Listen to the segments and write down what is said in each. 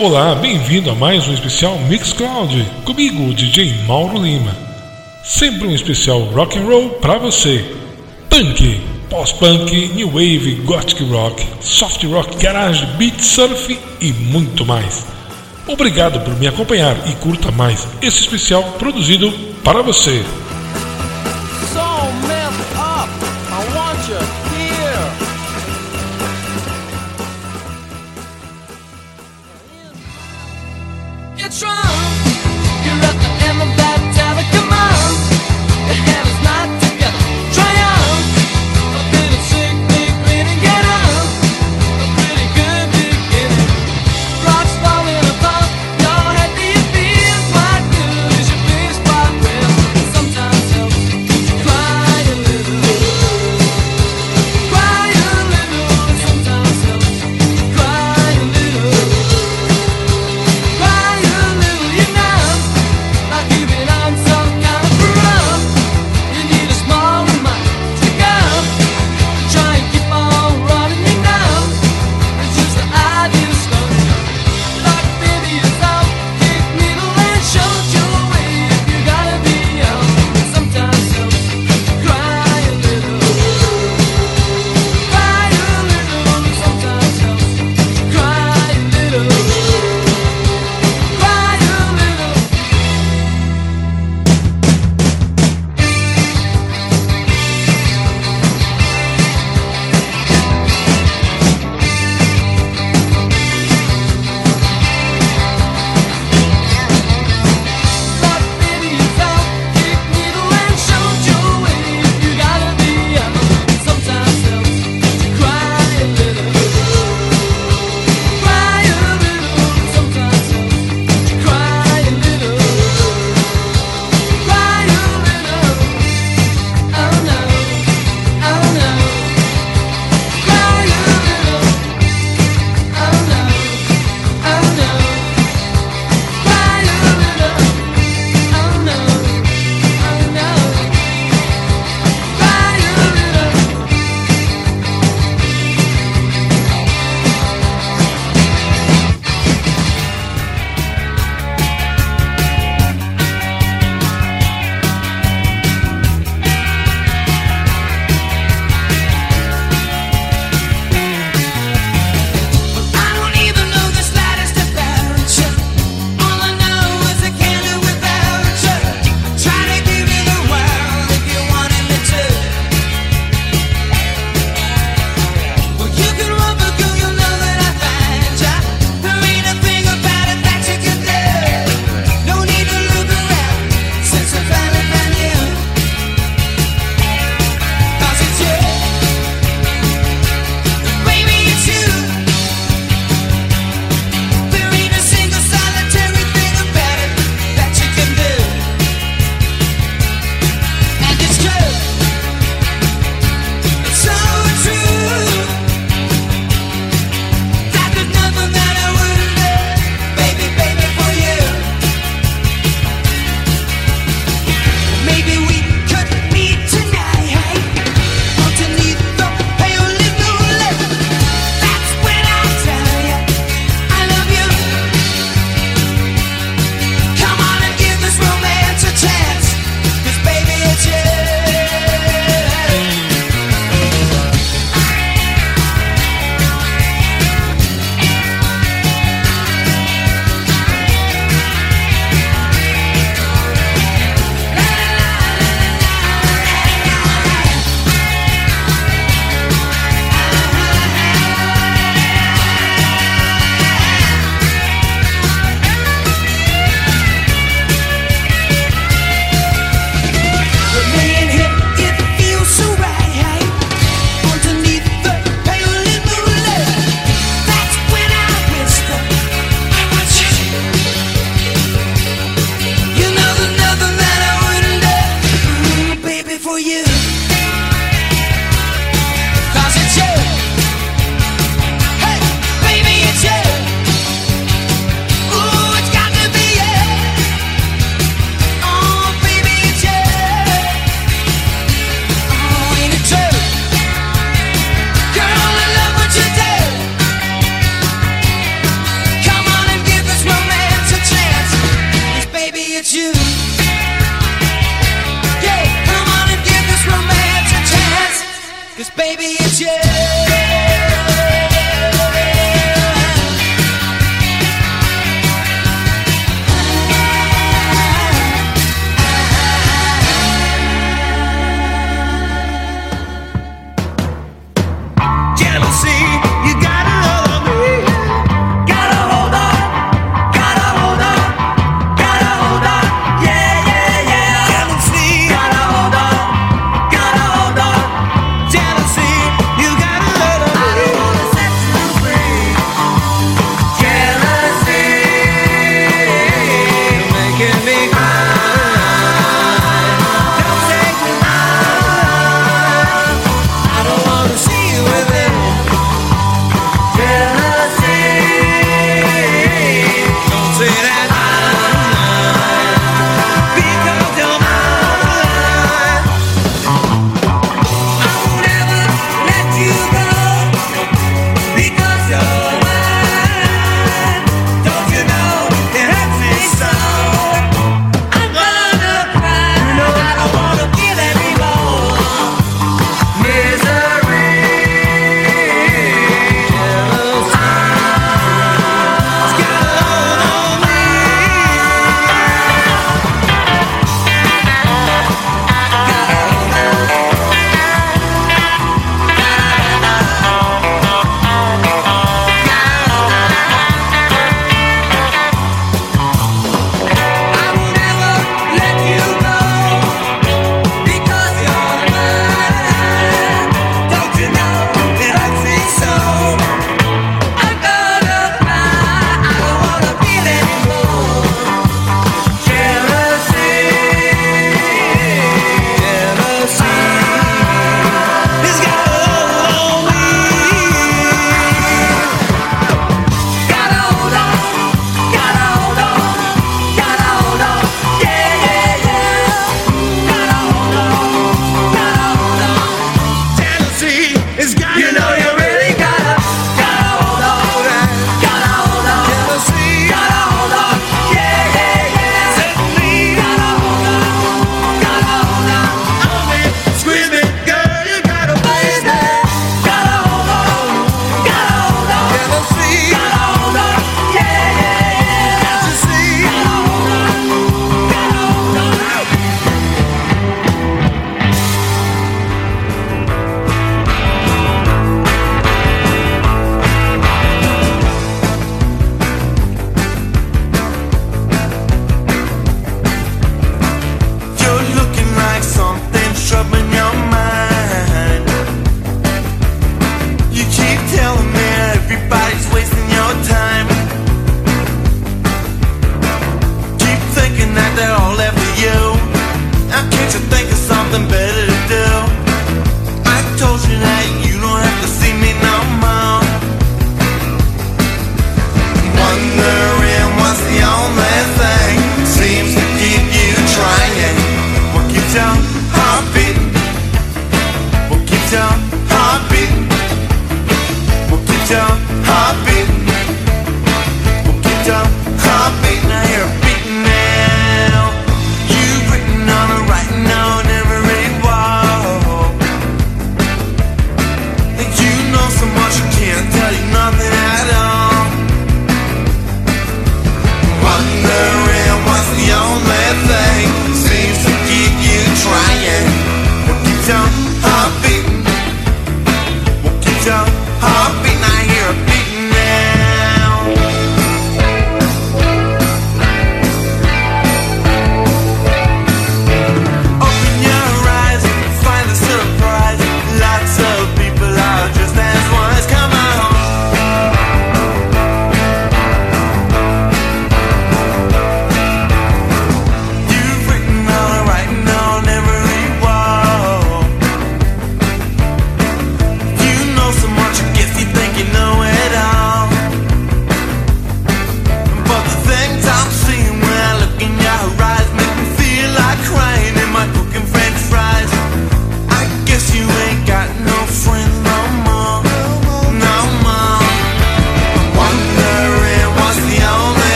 Olá, bem-vindo a mais um especial Mixcloud comigo, DJ Mauro Lima. Sempre um especial rock and roll para você. Punk, pós-punk, new wave, gothic rock, soft rock, garage, beat surf e muito mais. Obrigado por me acompanhar e curta mais esse especial produzido para você.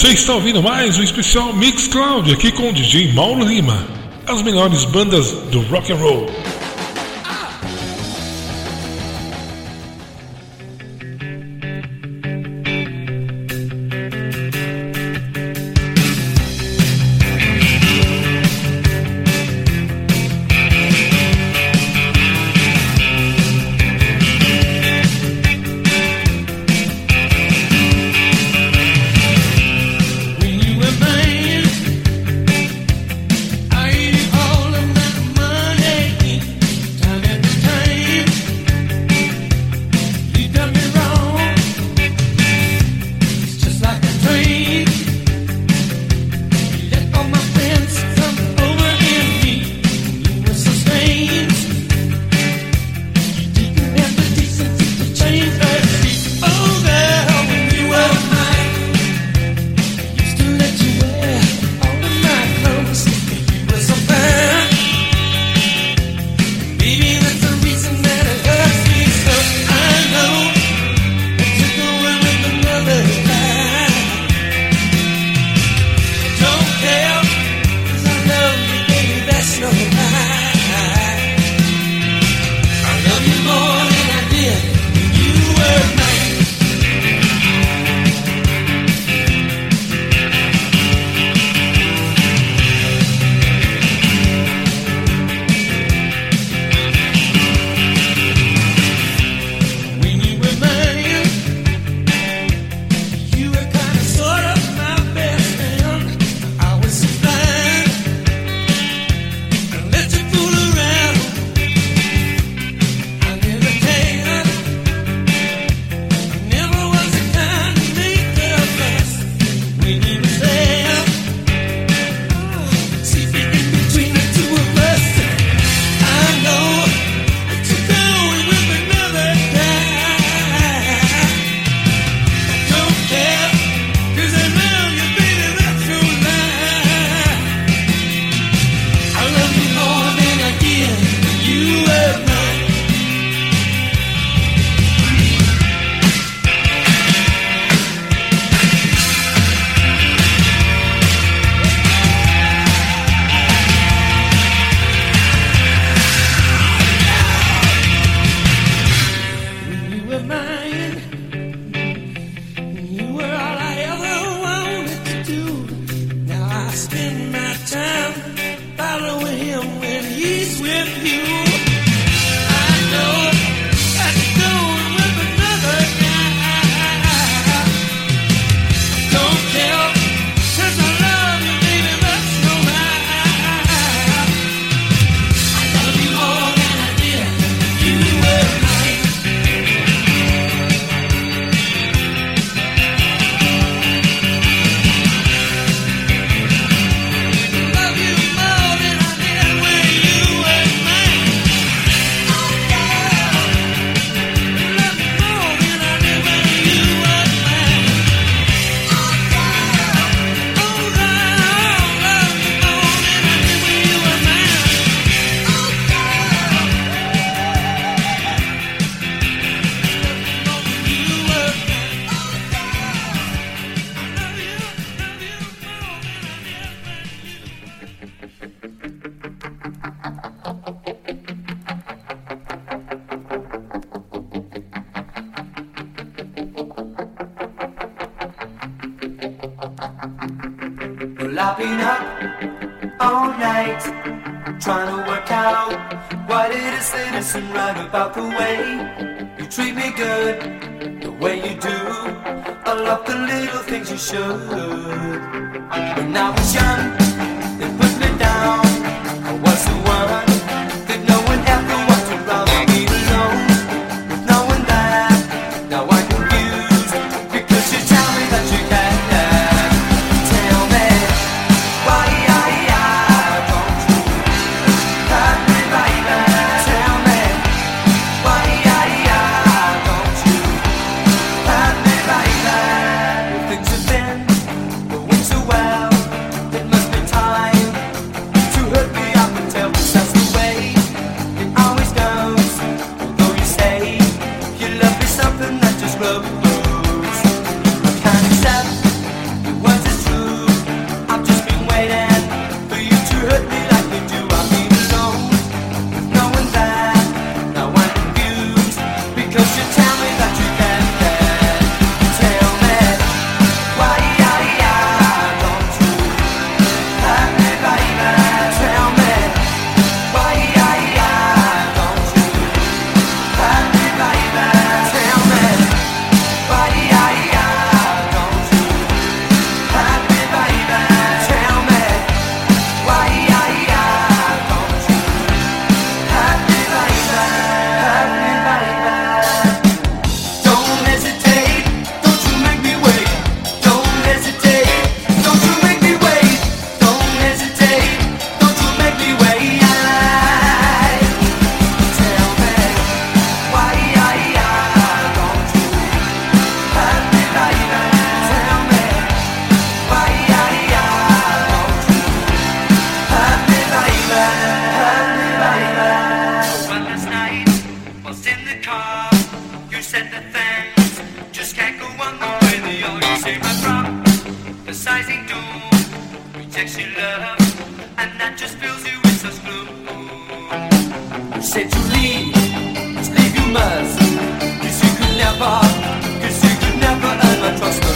Você está ouvindo mais um especial Mix Cloud aqui com o DJ Mauro Lima. As melhores bandas do rock and roll. treat me good the way you do. I love the little things you should. c'est du lit, n'importe, un trust.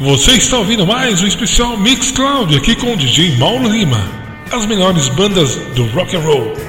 Você está ouvindo mais um especial Mix Cloud aqui com o DJ Mauro Lima. As melhores bandas do rock and roll.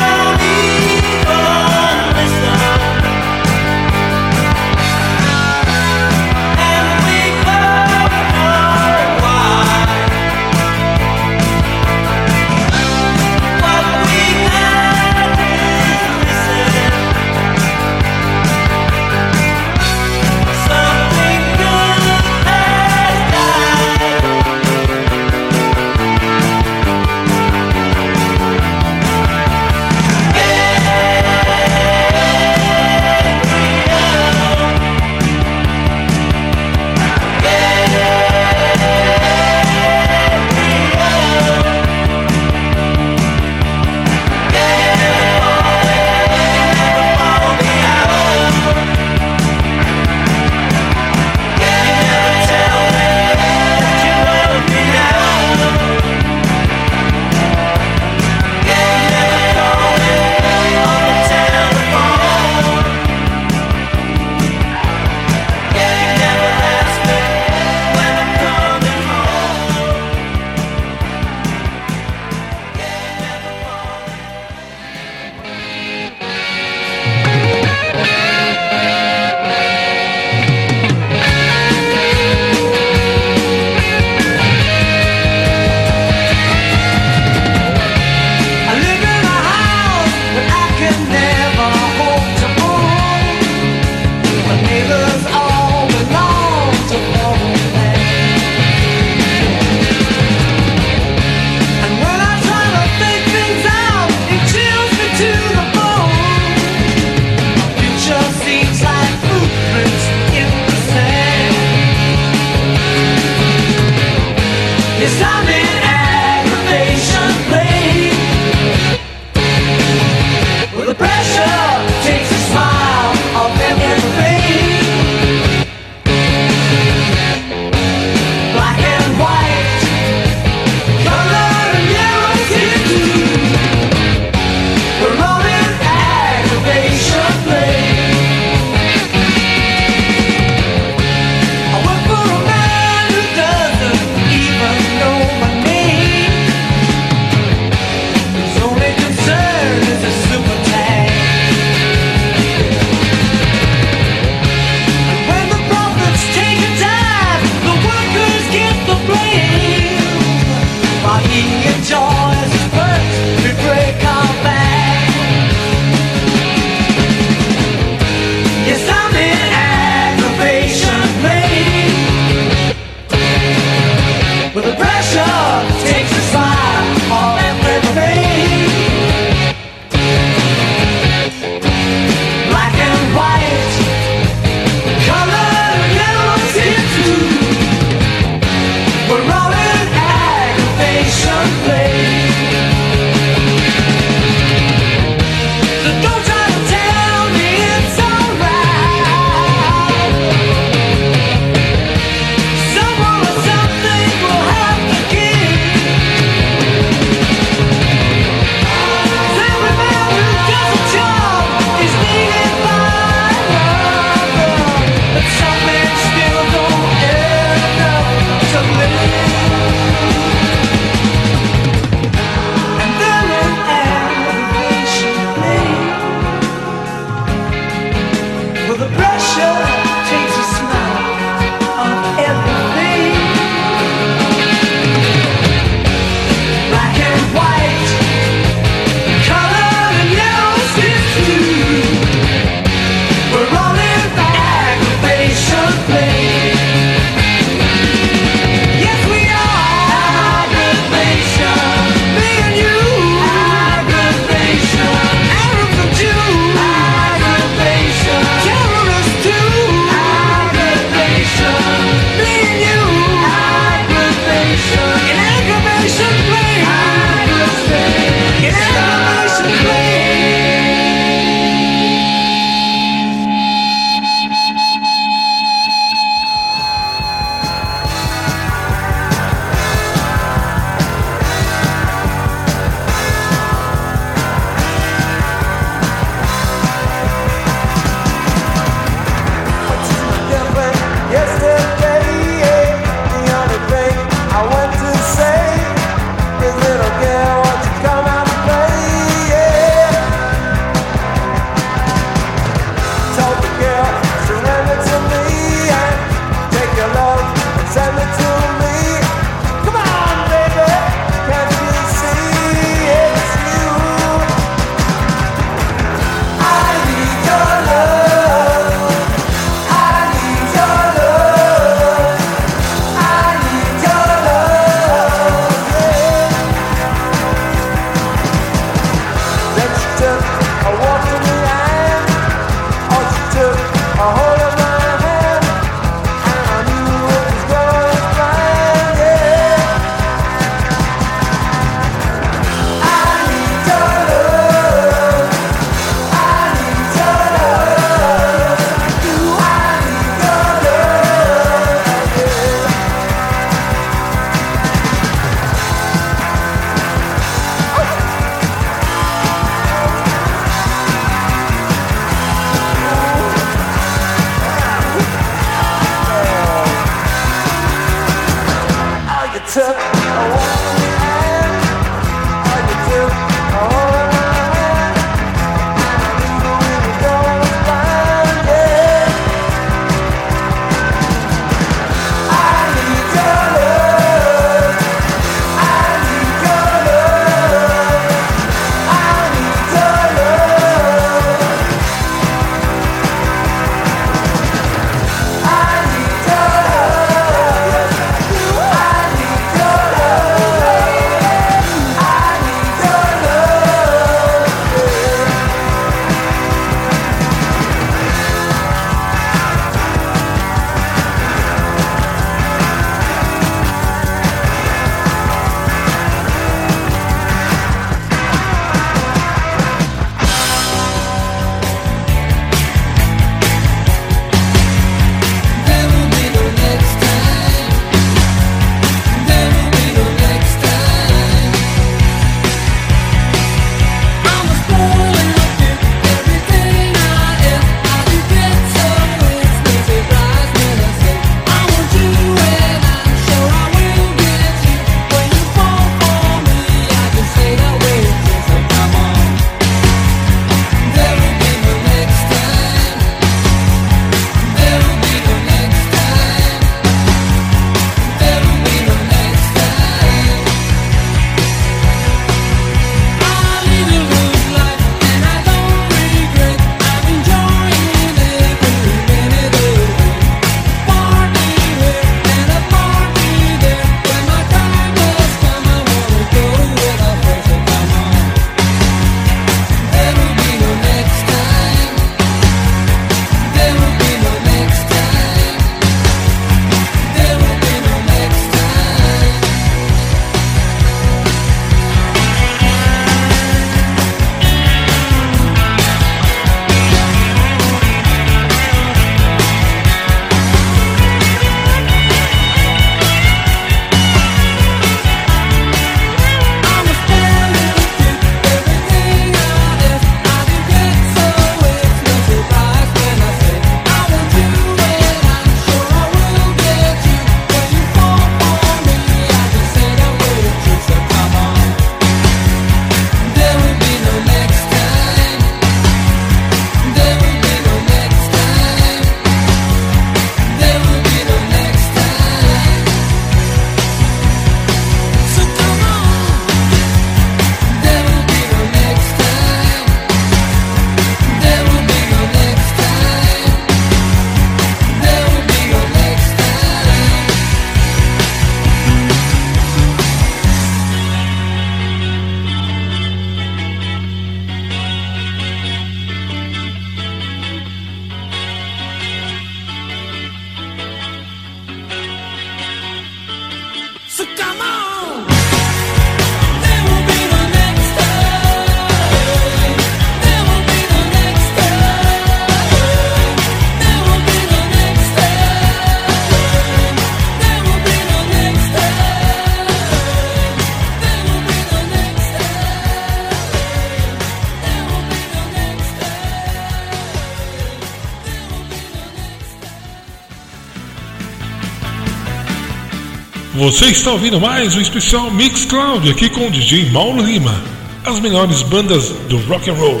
Você está ouvindo mais um especial Mix Cloud aqui com o DJ Mauro Lima. As melhores bandas do rock and roll.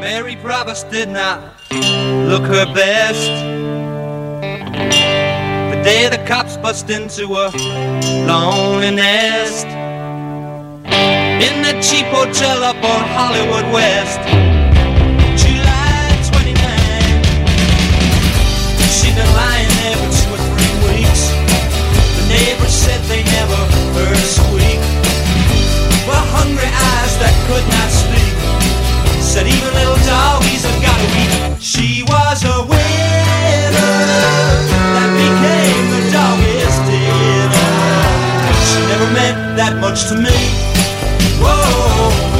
Mary Provost did not look her best. The day the cops bust into a lonely nest in the cheap hotel up on Hollywood West. Never. But hungry eyes that could not speak said even little doggies have got to eat. She was a winner that became the. She never meant that much to me. Whoa.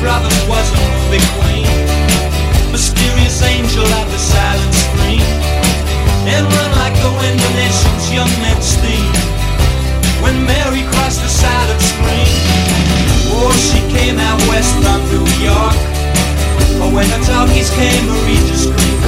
Brothers was a movie queen, young men's steam. When Mary crossed the silent screen, oh, she came out west from New York. But when the talkies came, Marie just couldn't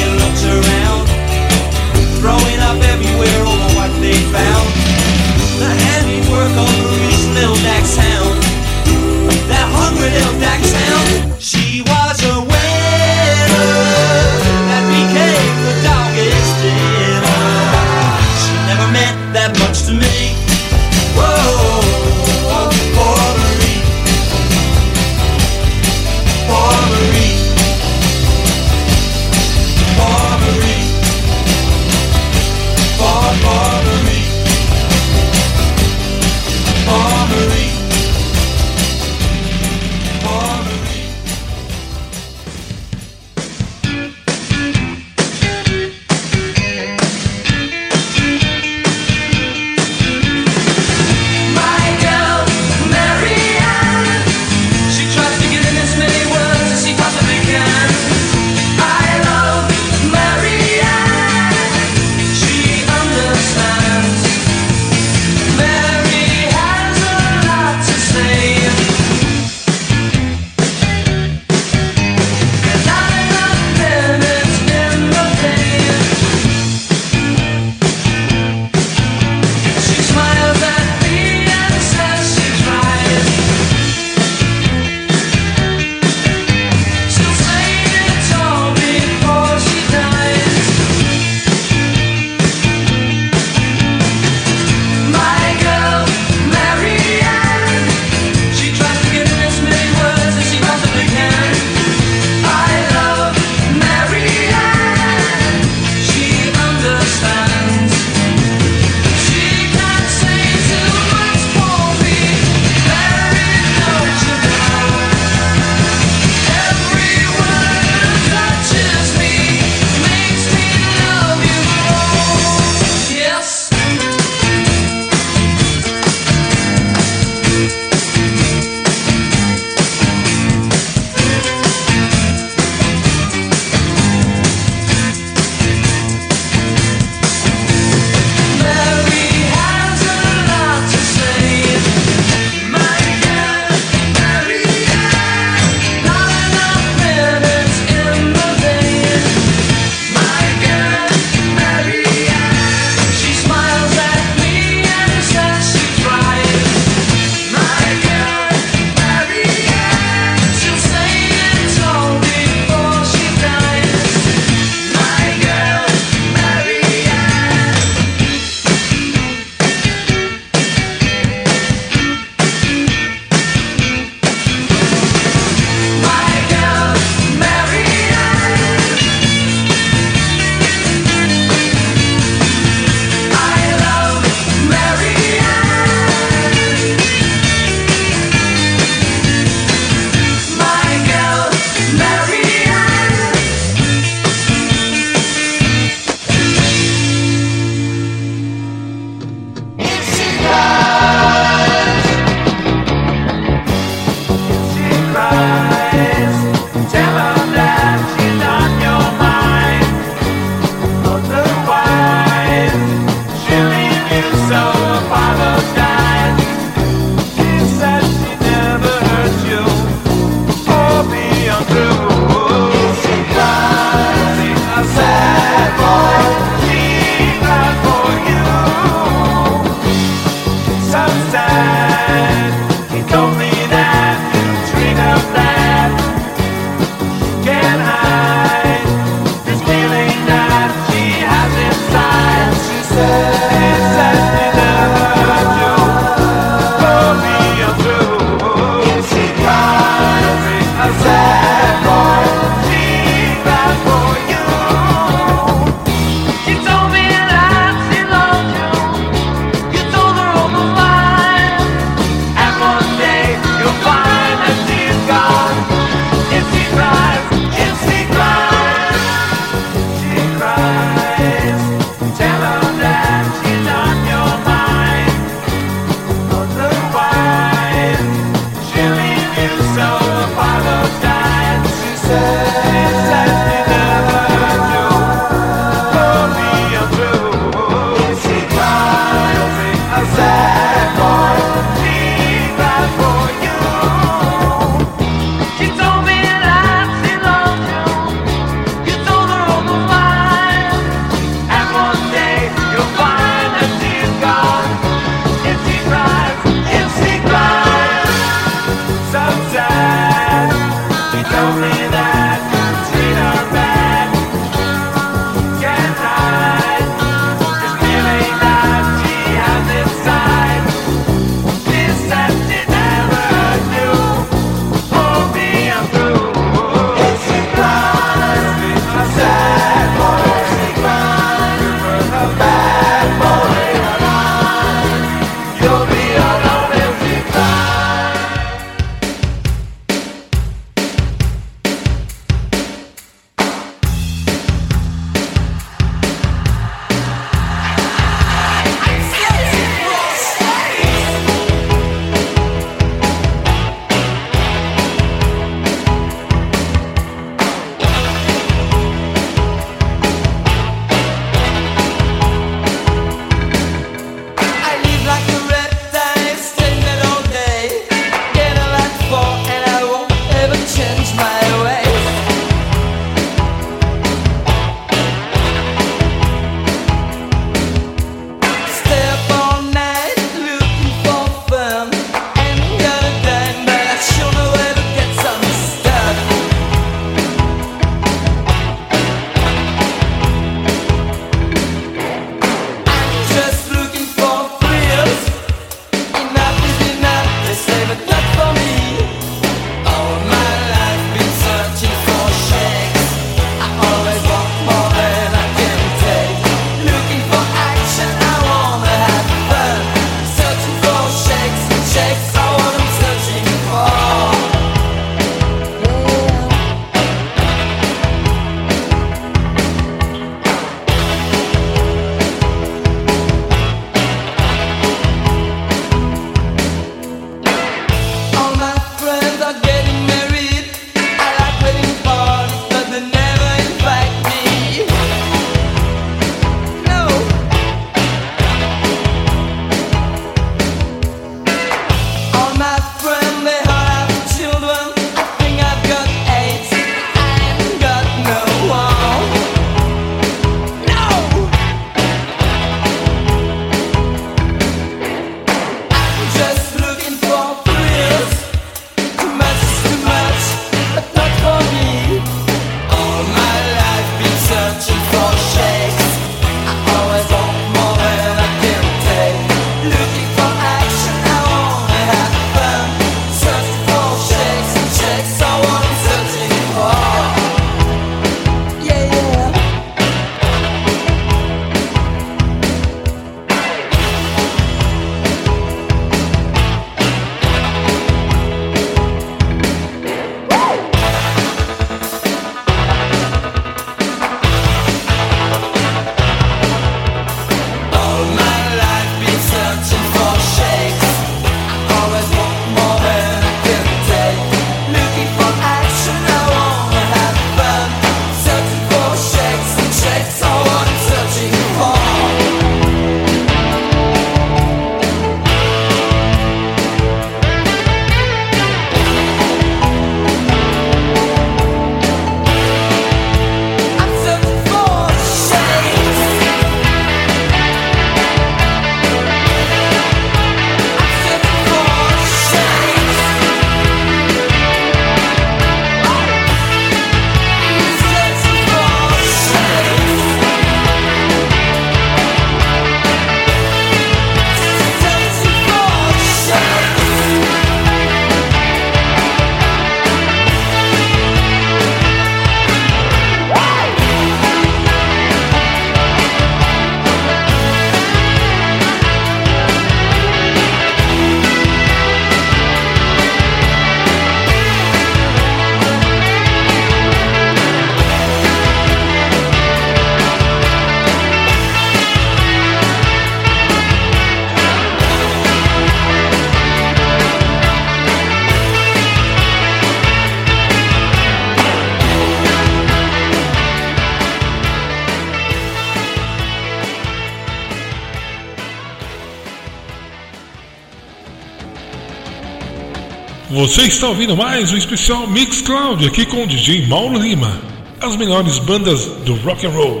Você está ouvindo mais um especial Mix Cloud aqui com o DJ Mauro Lima. As melhores bandas do rock and roll.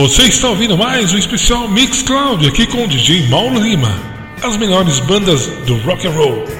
Você está ouvindo mais um especial Mix Cloud aqui com o DJ Mauro Lima. As melhores bandas do rock and roll.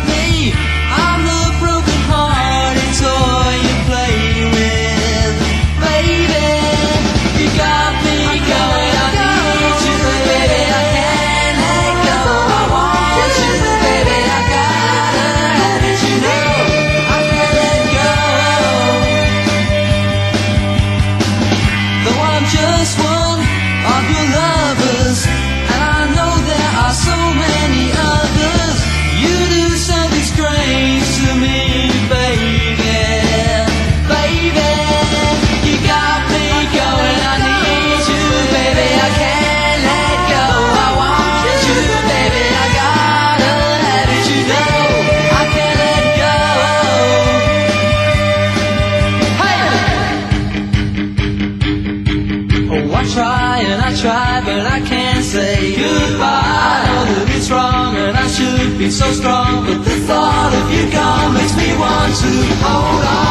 strong, but the thought of you gone makes me want to hold on.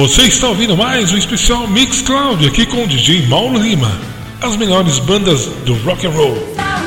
Você está ouvindo mais o um especial Mix Cloud aqui com o DJ Mauro Lima. As melhores bandas do rock and roll.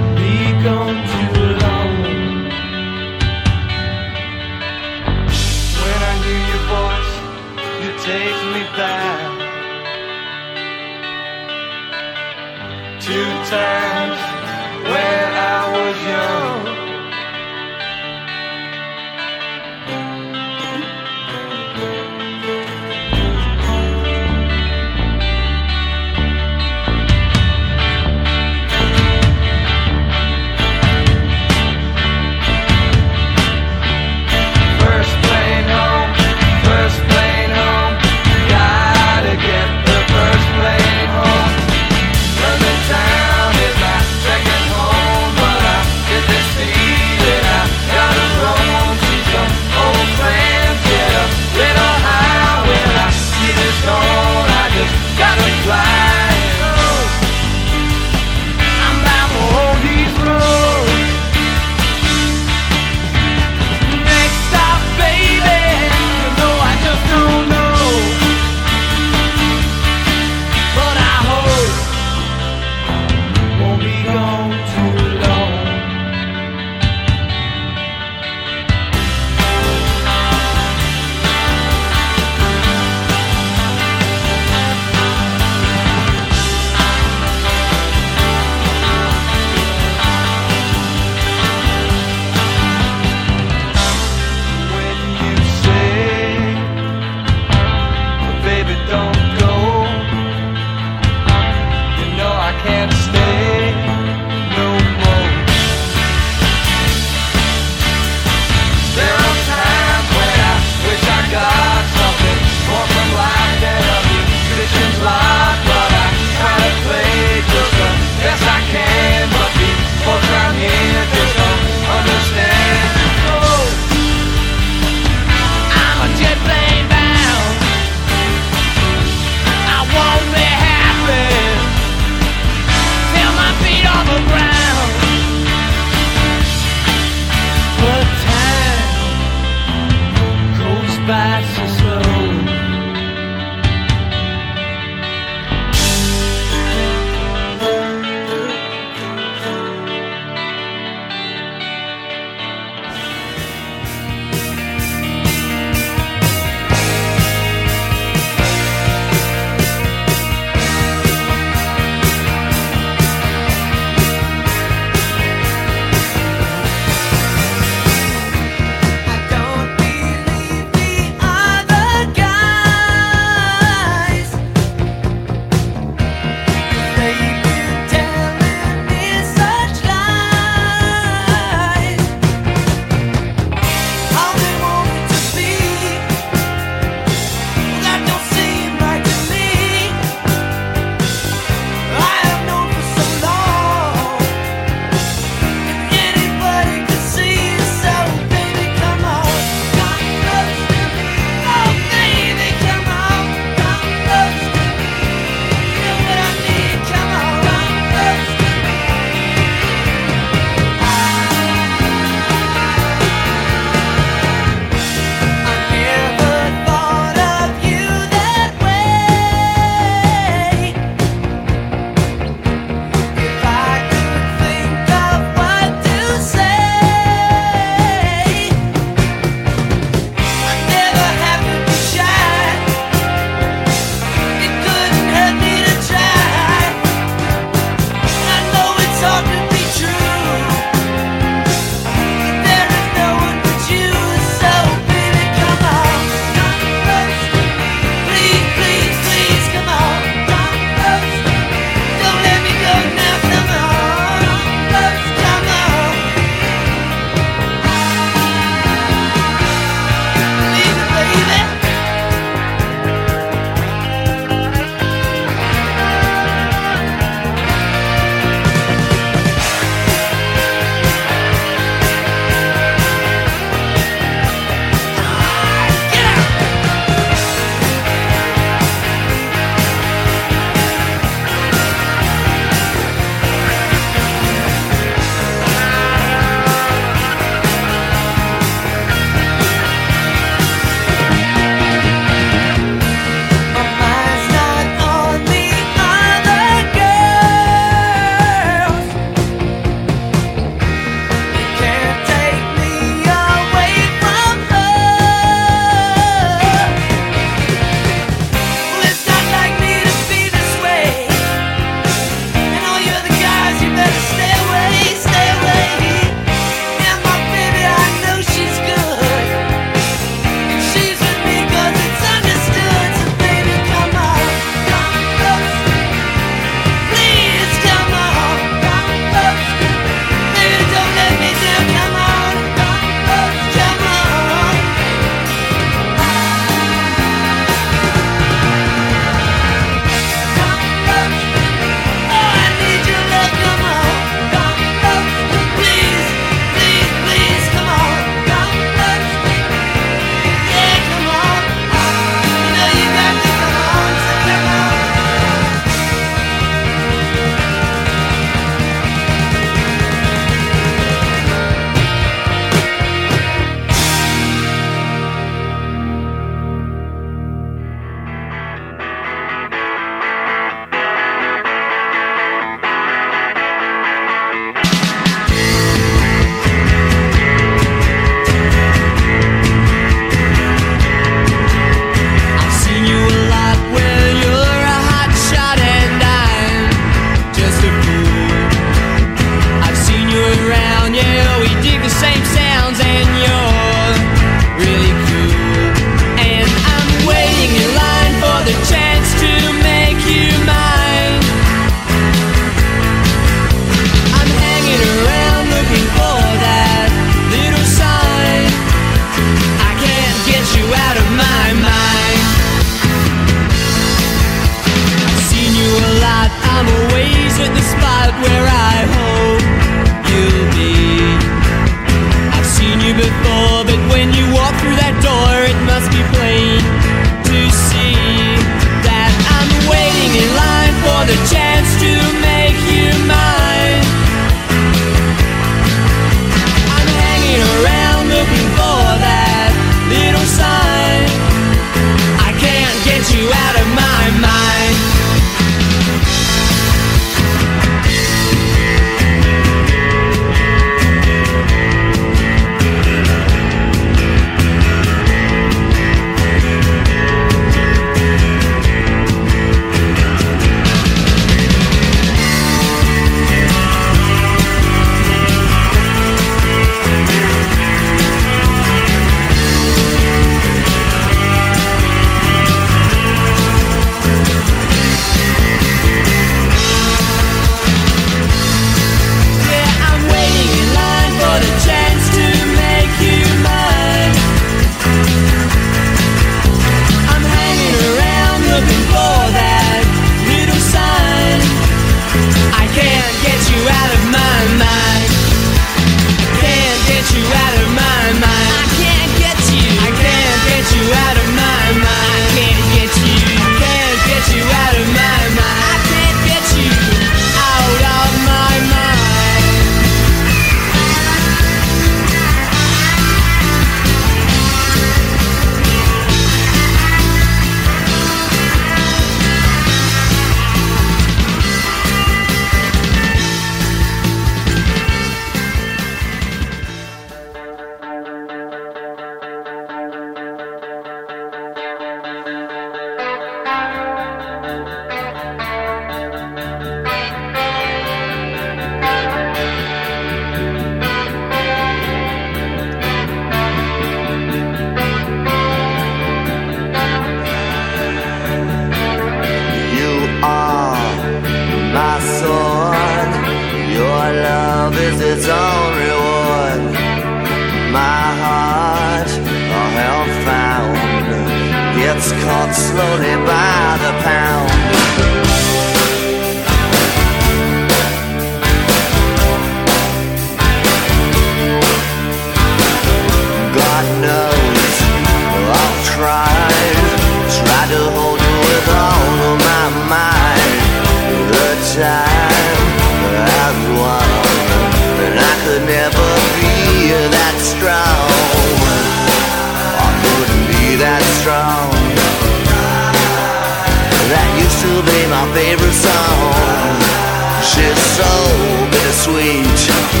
So bittersweet.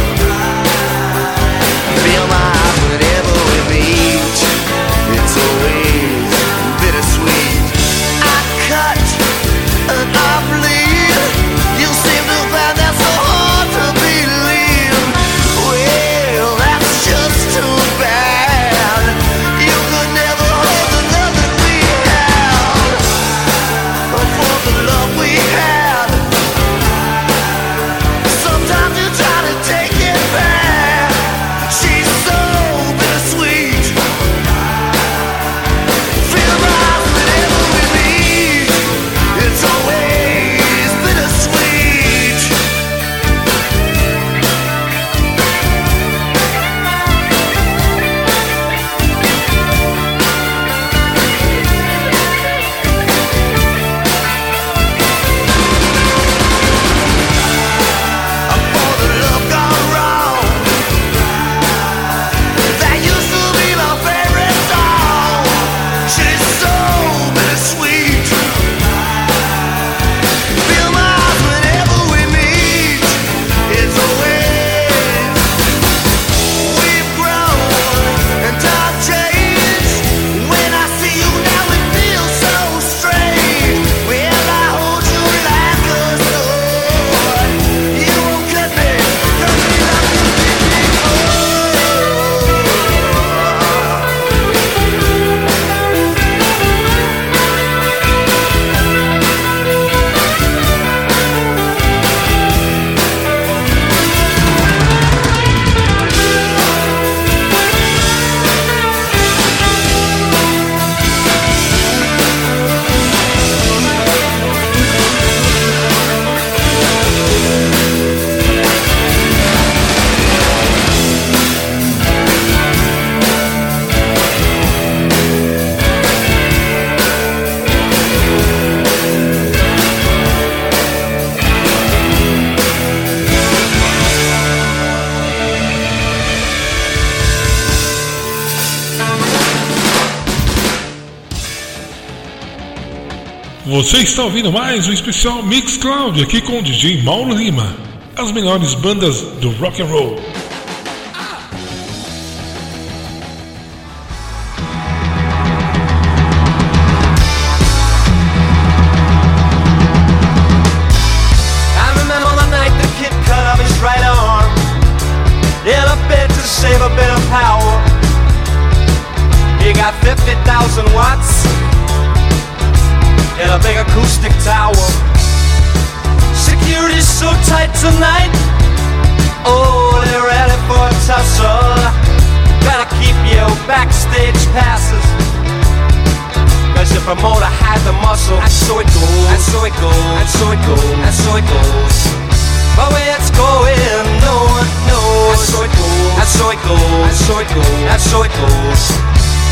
Está ouvindo mais um especial Mix Cloud aqui com o DJ Mauro Lima. As melhores bandas do rock and roll. Acoustic tower. Security's so tight tonight. Oh, they're ready for a tussle. Gotta keep your backstage passes. Cause the promoter had the muscle. And so it goes. And so it goes. And so it goes. And so it goes. But where it's going, no one knows. And so it goes. And so it goes. And so it goes. And so it goes.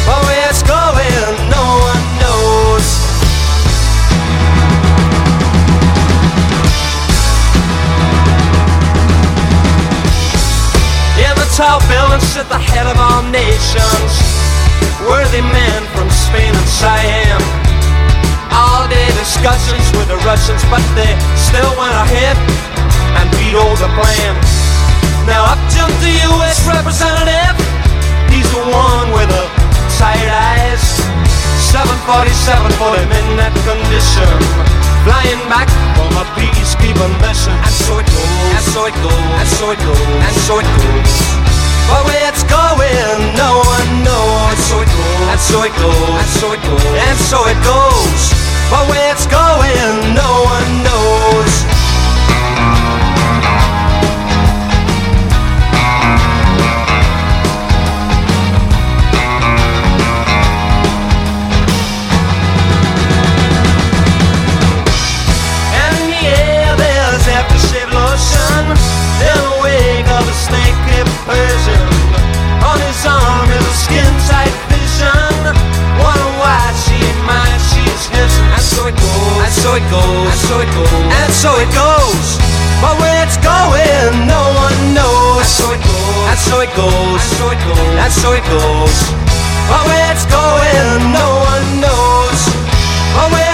But where it's going, no one knows. Tall building at the head of all nations. Worthy men from Spain and Siam. All day discussions with the Russians, but they still went ahead and beat all the plan. Now up jumped the U.S. representative. He's the one with the tired eyes. 747 for him in that condition. Flying back from a peacekeeping mission. And so it goes. And so it goes. And so it goes. And so it goes. But where it's going, no one knows. And so it goes. And so it goes. And so it goes. And so it goes. But where it's going, no one knows. Persian. In the wig of a snake-lipped Persian. On his arm is a skin-tight vision. Wonder why she mine, she's his. And so it goes, and so it goes, and so it goes, and so it goes. But where it's going, no one knows. And so it goes, and so it goes, and so it goes, and so it goes. But where it's going, no one knows. But where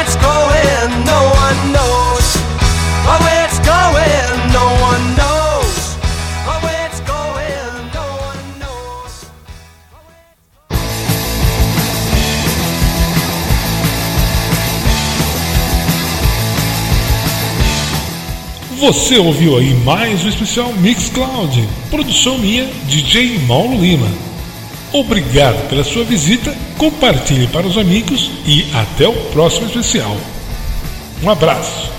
Você ouviu aí mais um especial Mixcloud, produção minha, DJ Mauro Lima. Obrigado pela sua visita, compartilhe para os amigos e até o próximo especial. Um abraço.